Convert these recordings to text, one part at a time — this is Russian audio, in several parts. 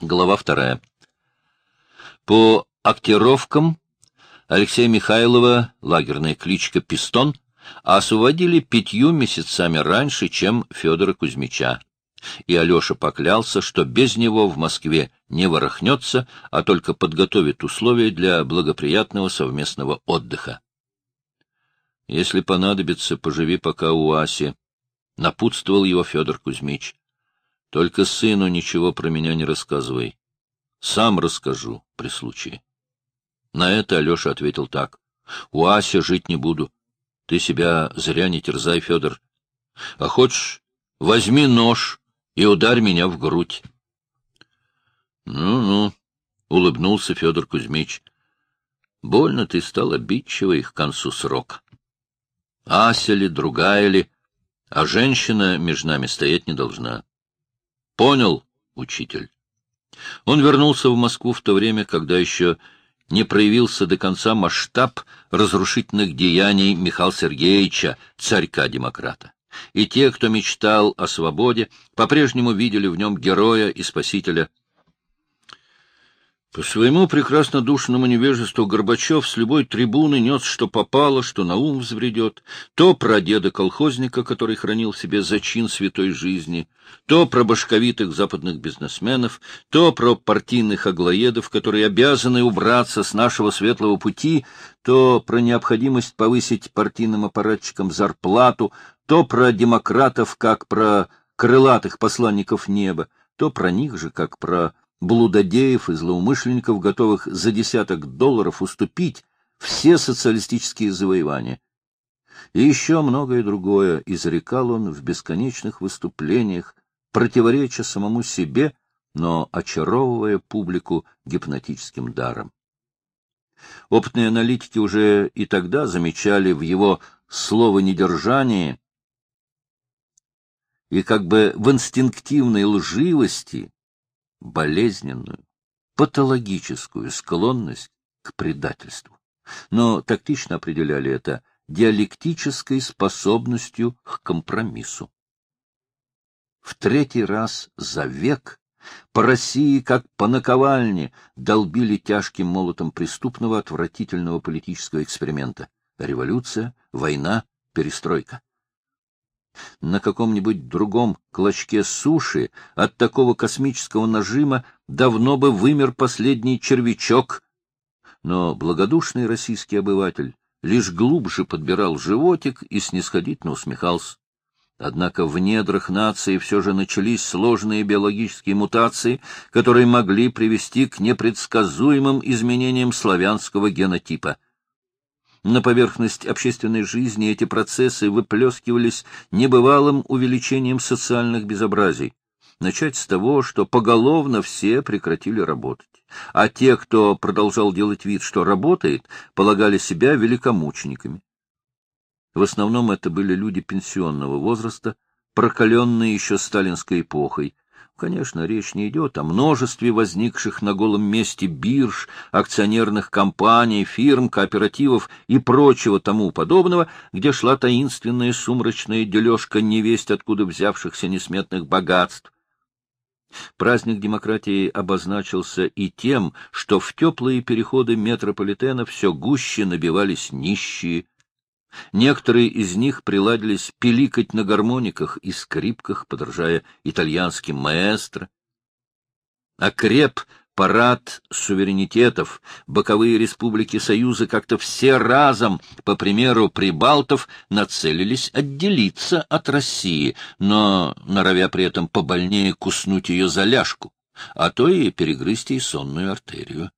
Глава вторая. По актировкам Алексея Михайлова, лагерная кличка «Пистон», освободили пятью месяцами раньше, чем Федора Кузьмича. И Алеша поклялся, что без него в Москве не ворохнется, а только подготовит условия для благоприятного совместного отдыха. «Если понадобится, поживи пока у Аси», — напутствовал его Федор Кузьмич. Только сыну ничего про меня не рассказывай. Сам расскажу при случае. На это Алеша ответил так. — У Аси жить не буду. Ты себя зря не терзай, Федор. А хочешь, возьми нож и ударь меня в грудь. Ну — улыбнулся Федор Кузьмич. — Больно ты стал обидчивый к концу срока. Ася ли, другая ли, а женщина между нами стоять не должна. Понял, учитель. Он вернулся в Москву в то время, когда еще не проявился до конца масштаб разрушительных деяний Михаила Сергеевича, царька-демократа. И те, кто мечтал о свободе, по-прежнему видели в нем героя и спасителя по своему прекраснодушному невежеству Горбачев с любой трибуны нес, что попало, что на ум взбредет, то про деда-колхозника, который хранил себе зачин святой жизни, то про башковитых западных бизнесменов, то про партийных аглоедов, которые обязаны убраться с нашего светлого пути, то про необходимость повысить партийным аппаратчикам зарплату, то про демократов, как про крылатых посланников неба, то про них же, как про блудодеев и злоумышленников, готовых за десяток долларов уступить все социалистические завоевания. И еще многое другое изрекал он в бесконечных выступлениях, противореча самому себе, но очаровывая публику гипнотическим даром. Опытные аналитики уже и тогда замечали в его словонедержании и как бы в инстинктивной лживости болезненную, патологическую склонность к предательству. Но тактично определяли это диалектической способностью к компромиссу. В третий раз за век по России, как по наковальне, долбили тяжким молотом преступного отвратительного политического эксперимента. Революция, война, перестройка на каком-нибудь другом клочке суши от такого космического нажима давно бы вымер последний червячок. Но благодушный российский обыватель лишь глубже подбирал животик и снисходительно усмехался. Однако в недрах нации все же начались сложные биологические мутации, которые могли привести к непредсказуемым изменениям славянского генотипа — на поверхность общественной жизни эти процессы выплескивались небывалым увеличением социальных безобразий. Начать с того, что поголовно все прекратили работать, а те, кто продолжал делать вид, что работает, полагали себя великомучениками. В основном это были люди пенсионного возраста, прокаленные еще сталинской эпохой, Конечно, речь не идет о множестве возникших на голом месте бирж, акционерных компаний, фирм, кооперативов и прочего тому подобного, где шла таинственная сумрачная дележка невесть откуда взявшихся несметных богатств. Праздник демократии обозначился и тем, что в теплые переходы метрополитена все гуще набивались нищие, Некоторые из них приладились пиликать на гармониках и скрипках, подражая итальянским маэстро. Окреп парад суверенитетов, боковые республики Союза как-то все разом, по примеру прибалтов, нацелились отделиться от России, но норовя при этом побольнее куснуть ее за ляжку, а то и перегрызть ей сонную артерию.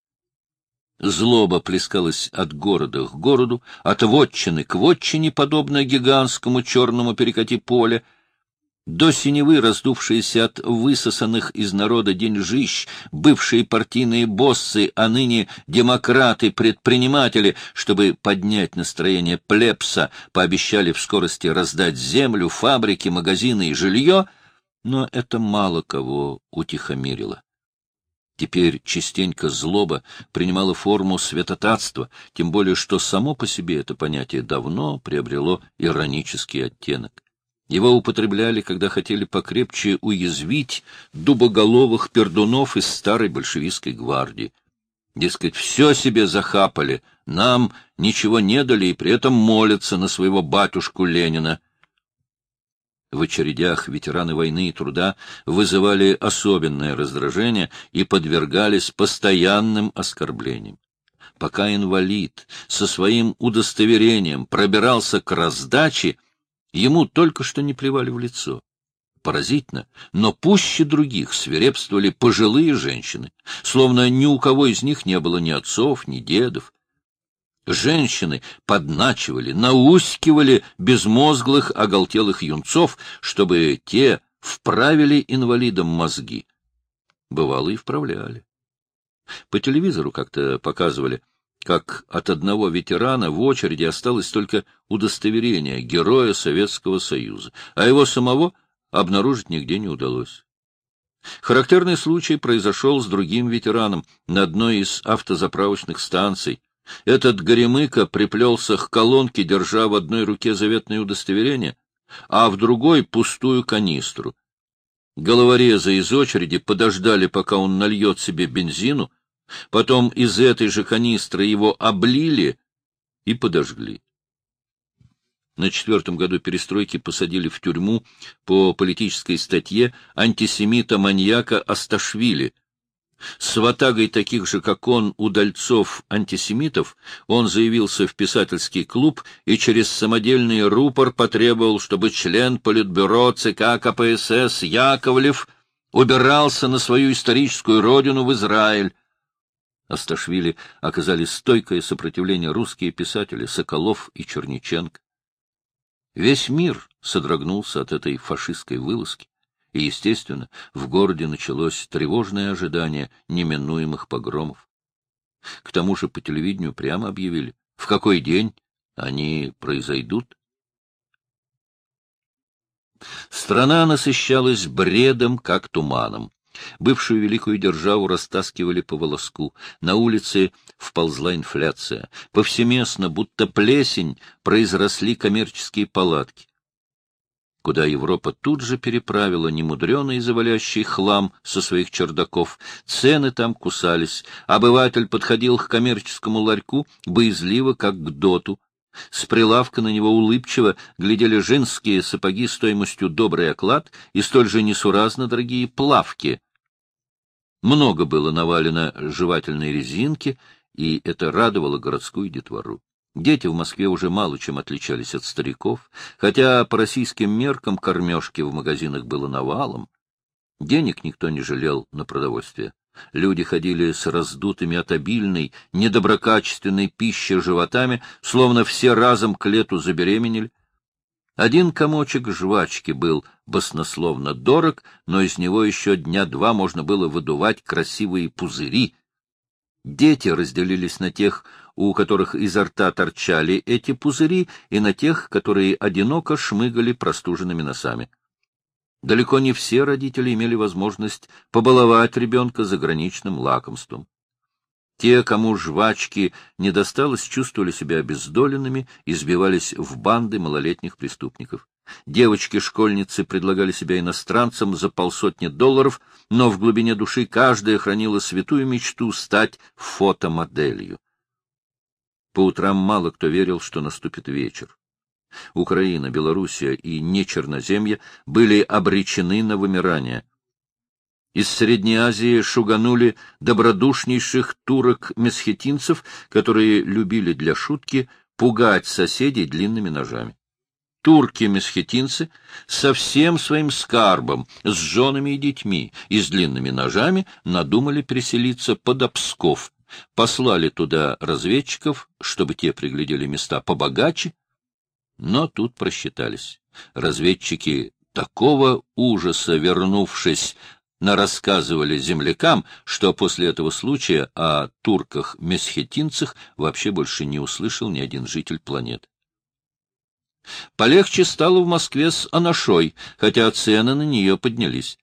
Злоба плескалась от города к городу, от вотчины к вотчине, подобно гигантскому черному перекати поля, до синевы, раздувшиеся от высосанных из народа деньжищ, бывшие партийные боссы, а ныне демократы-предприниматели, чтобы поднять настроение плебса, пообещали в скорости раздать землю, фабрики, магазины и жилье, но это мало кого утихомирило. Теперь частенько злоба принимала форму святотатства, тем более что само по себе это понятие давно приобрело иронический оттенок. Его употребляли, когда хотели покрепче уязвить дубоголовых пердунов из старой большевистской гвардии. Дескать, все себе захапали, нам ничего не дали и при этом молятся на своего батюшку Ленина. В очередях ветераны войны и труда вызывали особенное раздражение и подвергались постоянным оскорблениям. Пока инвалид со своим удостоверением пробирался к раздаче, ему только что не плевали в лицо. Поразительно, но пуще других свирепствовали пожилые женщины, словно ни у кого из них не было ни отцов, ни дедов. Женщины подначивали, наускивали безмозглых, оголтелых юнцов, чтобы те вправили инвалидам мозги. Бывало, и вправляли. По телевизору как-то показывали, как от одного ветерана в очереди осталось только удостоверение Героя Советского Союза, а его самого обнаружить нигде не удалось. Характерный случай произошел с другим ветераном на одной из автозаправочных станций. Этот горемыка приплелся к колонке, держа в одной руке заветное удостоверение, а в другой — пустую канистру. Головорезы из очереди подождали, пока он нальет себе бензину, потом из этой же канистры его облили и подожгли. На четвертом году перестройки посадили в тюрьму по политической статье антисемита-маньяка Асташвили. С ватагой таких же, как он, удальцов-антисемитов, он заявился в писательский клуб и через самодельный рупор потребовал, чтобы член Политбюро ЦК КПСС Яковлев убирался на свою историческую родину в Израиль. Асташвили оказали стойкое сопротивление русские писатели Соколов и Черниченко. Весь мир содрогнулся от этой фашистской вылазки, и, естественно, в городе началось тревожное ожидание неминуемых погромов. К тому же по телевидению прямо объявили, в какой день они произойдут. Страна насыщалась бредом, как туманом. Бывшую великую державу растаскивали по волоску. На улице вползла инфляция. Повсеместно, будто плесень, произросли коммерческие палатки куда Европа тут же переправила немудреный завалящий хлам со своих чердаков. Цены там кусались. Обыватель подходил к коммерческому ларьку боязливо, как к доту. С прилавка на него улыбчиво глядели женские сапоги стоимостью добрый оклад и столь же несуразно дорогие плавки. Много было навалено жевательной резинки, и это радовало городскую детвору. Дети в Москве уже мало чем отличались от стариков, хотя по российским меркам кормежки в магазинах было навалом. Денег никто не жалел на продовольствие. Люди ходили с раздутыми от обильной, недоброкачественной пищи животами, словно все разом к лету забеременели. Один комочек жвачки был баснословно дорог, но из него еще дня два можно было выдувать красивые пузыри. Дети разделились на тех, у которых изо рта торчали эти пузыри, и на тех, которые одиноко шмыгали простуженными носами. Далеко не все родители имели возможность побаловать ребенка заграничным лакомством. Те, кому жвачки не досталось, чувствовали себя обездоленными и сбивались в банды малолетних преступников. Девочки-школьницы предлагали себя иностранцам за полсотни долларов, но в глубине души каждая хранила святую мечту стать фотомоделью. По утрам мало кто верил, что наступит вечер. Украина, Белоруссия и Нечерноземье были обречены на вымирание. Из Средней Азии шуганули добродушнейших турок-месхетинцев, которые любили для шутки пугать соседей длинными ножами. Турки-месхетинцы со всем своим скарбом, с женами и детьми и с длинными ножами надумали переселиться под Обсков, послали туда разведчиков, чтобы те приглядели места побогаче, но тут просчитались. Разведчики такого ужаса, вернувшись, нарассказывали землякам, что после этого случая о турках-месхетинцах вообще больше не услышал ни один житель планеты. Полегче стало в Москве с анашой, хотя цены на нее поднялись.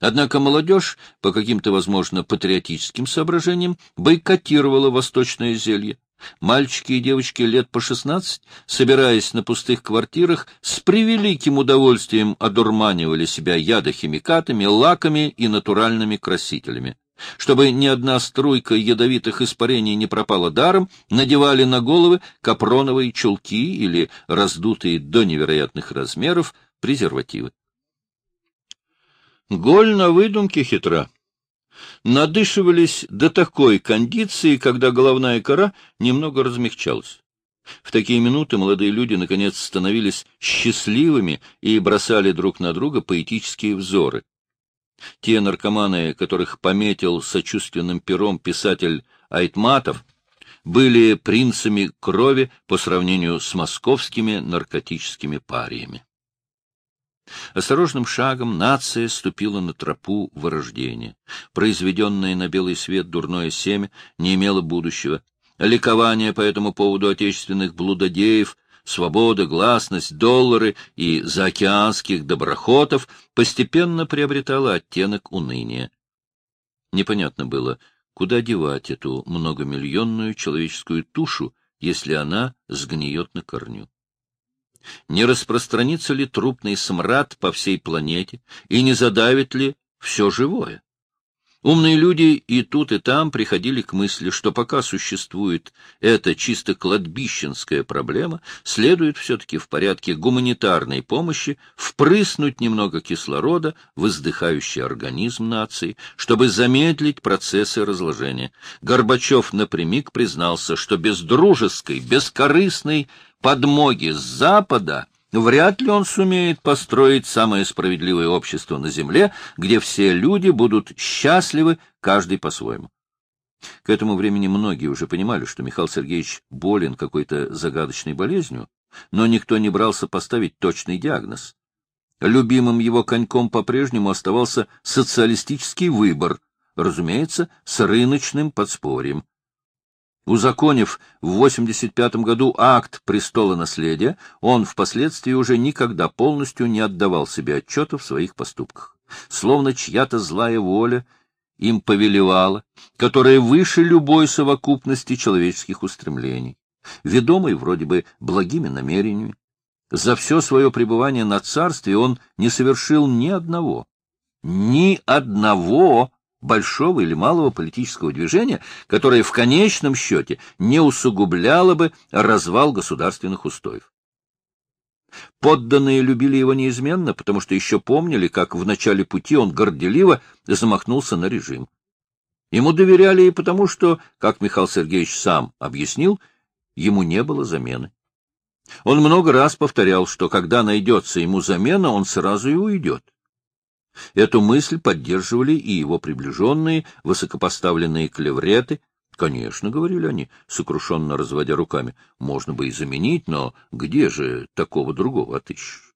Однако молодежь, по каким-то, возможно, патриотическим соображениям, бойкотировала восточное зелье. Мальчики и девочки лет по шестнадцать, собираясь на пустых квартирах, с превеликим удовольствием одурманивали себя ядохимикатами, лаками и натуральными красителями. Чтобы ни одна струйка ядовитых испарений не пропала даром, надевали на головы капроновые чулки или раздутые до невероятных размеров презервативы. Голь на выдумке хитра надышивались до такой кондиции, когда головная кора немного размягчалась. В такие минуты молодые люди, наконец, становились счастливыми и бросали друг на друга поэтические взоры. Те наркоманы, которых пометил сочувственным пером писатель Айтматов, были принцами крови по сравнению с московскими наркотическими париями. Осторожным шагом нация ступила на тропу вырождения. Произведенное на белый свет дурное семя не имело будущего. Ликование по этому поводу отечественных блудодеев, свобода, гласность, доллары и заокеанских доброхотов постепенно приобретало оттенок уныния. Непонятно было, куда девать эту многомиллионную человеческую тушу, если она сгниет на корню. Не распространится ли трупный смрад по всей планете и не задавит ли все живое? Умные люди и тут, и там приходили к мысли, что пока существует эта чисто кладбищенская проблема, следует все-таки в порядке гуманитарной помощи впрыснуть немного кислорода в издыхающий организм нации, чтобы замедлить процессы разложения. Горбачев напрямик признался, что без дружеской, бескорыстной подмоги с Запада вряд ли он сумеет построить самое справедливое общество на земле, где все люди будут счастливы, каждый по-своему. К этому времени многие уже понимали, что Михаил Сергеевич болен какой-то загадочной болезнью, но никто не брался поставить точный диагноз. Любимым его коньком по-прежнему оставался социалистический выбор, разумеется, с рыночным подспорьем. Узаконив в 85 году акт престола наследия, он впоследствии уже никогда полностью не отдавал себе отчета в своих поступках. Словно чья-то злая воля им повелевала, которая выше любой совокупности человеческих устремлений, ведомый вроде бы благими намерениями. За все свое пребывание на царстве он не совершил ни одного, ни одного большого или малого политического движения, которое в конечном счете не усугубляло бы развал государственных устоев. Подданные любили его неизменно, потому что еще помнили, как в начале пути он горделиво замахнулся на режим. Ему доверяли и потому, что, как Михаил Сергеевич сам объяснил, ему не было замены. Он много раз повторял, что когда найдется ему замена, он сразу и уйдет. Эту мысль поддерживали и его приближенные, высокопоставленные клевреты. Конечно, — говорили они, сокрушенно разводя руками, — можно бы и заменить, но где же такого другого отыщешь?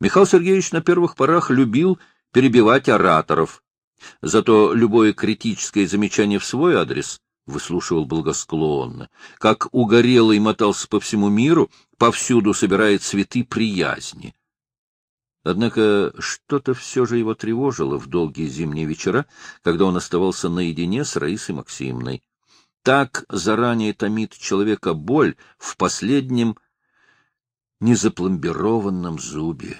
Михаил Сергеевич на первых порах любил перебивать ораторов, зато любое критическое замечание в свой адрес выслушивал благосклонно. Как угорелый мотался по всему миру, повсюду собирает цветы приязни. Однако что-то все же его тревожило в долгие зимние вечера, когда он оставался наедине с Раисой Максимной. Так заранее томит человека боль в последнем незапломбированном зубе.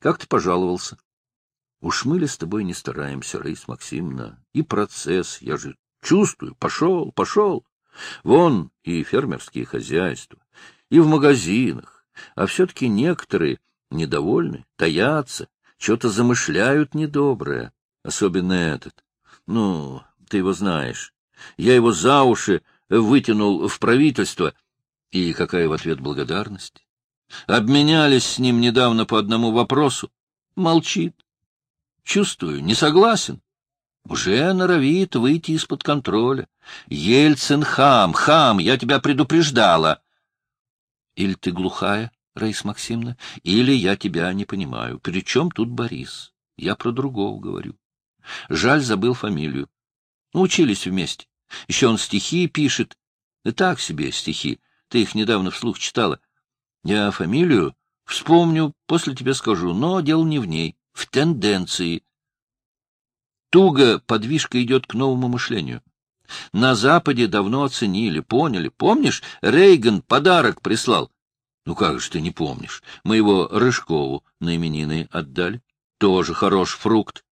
Как ты пожаловался? Уж мы ли с тобой не стараемся, Раиса Максимовна? И процесс, я же чувствую, пошел, пошел. Вон и фермерские хозяйства, и в магазинах, а все-таки некоторые недовольны, таятся, что-то замышляют недоброе, особенно этот. Ну, ты его знаешь. Я его за уши вытянул в правительство. И какая в ответ благодарность? Обменялись с ним недавно по одному вопросу. Молчит. Чувствую, не согласен. Уже норовит выйти из-под контроля. Ельцин хам, хам, я тебя предупреждала. Или ты глухая? Раиса Максимовна, или я тебя не понимаю. При чем тут Борис? Я про другого говорю. Жаль, забыл фамилию. Учились вместе. Еще он стихи пишет. И так себе стихи. Ты их недавно вслух читала. Я фамилию вспомню, после тебе скажу, но дело не в ней, в тенденции. Туго подвижка идет к новому мышлению. На Западе давно оценили, поняли. Помнишь, Рейган подарок прислал? Ну как же ты не помнишь? Мы его Рыжкову на именины отдали. Тоже хорош фрукт.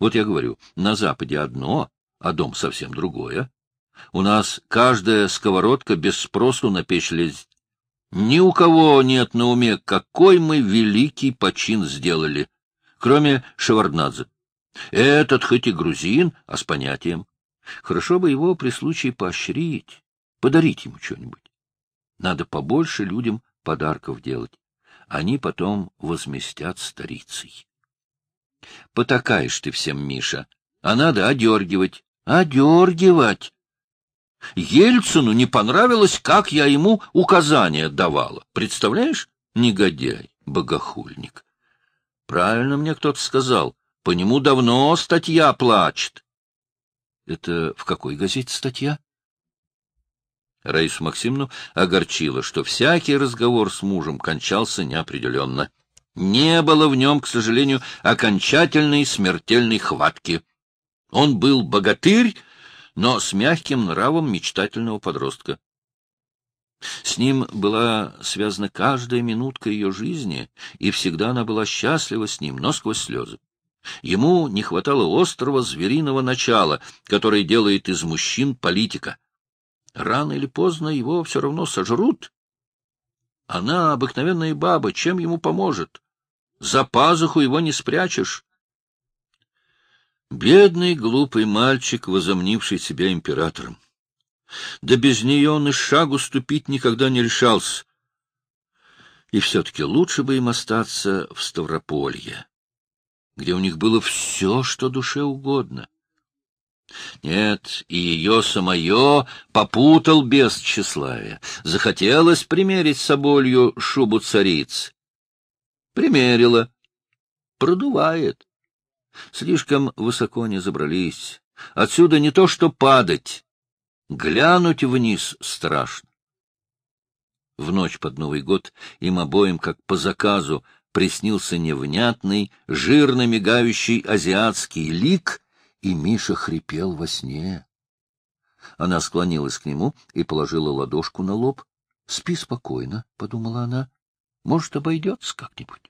Вот я говорю, на Западе одно, а дом совсем другое. У нас каждая сковородка без спросу на печь лезет. Ни у кого нет на уме, какой мы великий почин сделали, кроме Шеварднадзе. Этот хоть и грузин, а с понятием. Хорошо бы его при случае поощрить, подарить ему что-нибудь. Надо побольше людям подарков делать. Они потом возместят старицей. Потакаешь ты всем, Миша, а надо одергивать. Одергивать! Ельцину не понравилось, как я ему указания давала. Представляешь? Негодяй, богохульник. Правильно мне кто-то сказал. По нему давно статья плачет. Это в какой газете статья? Раису Максимовну огорчило, что всякий разговор с мужем кончался неопределенно. Не было в нем, к сожалению, окончательной смертельной хватки. Он был богатырь, но с мягким нравом мечтательного подростка. С ним была связана каждая минутка ее жизни, и всегда она была счастлива с ним, но сквозь слезы. Ему не хватало острого звериного начала, которое делает из мужчин политика. Рано или поздно его все равно сожрут. Она обыкновенная баба, чем ему поможет? За пазуху его не спрячешь. Бедный, глупый мальчик, возомнивший себя императором. Да без нее он и шагу ступить никогда не решался. И все-таки лучше бы им остаться в Ставрополье, где у них было все, что душе угодно. Нет, и ее самое попутал без тщеславия. Захотелось примерить соболью шубу цариц. Примерила. Продувает. Слишком высоко не забрались. Отсюда не то что падать. Глянуть вниз страшно. В ночь под Новый год им обоим, как по заказу, приснился невнятный, жирно мигающий азиатский лик, и Миша хрипел во сне. Она склонилась к нему и положила ладошку на лоб. — Спи спокойно, — подумала она. — Может, обойдется как-нибудь.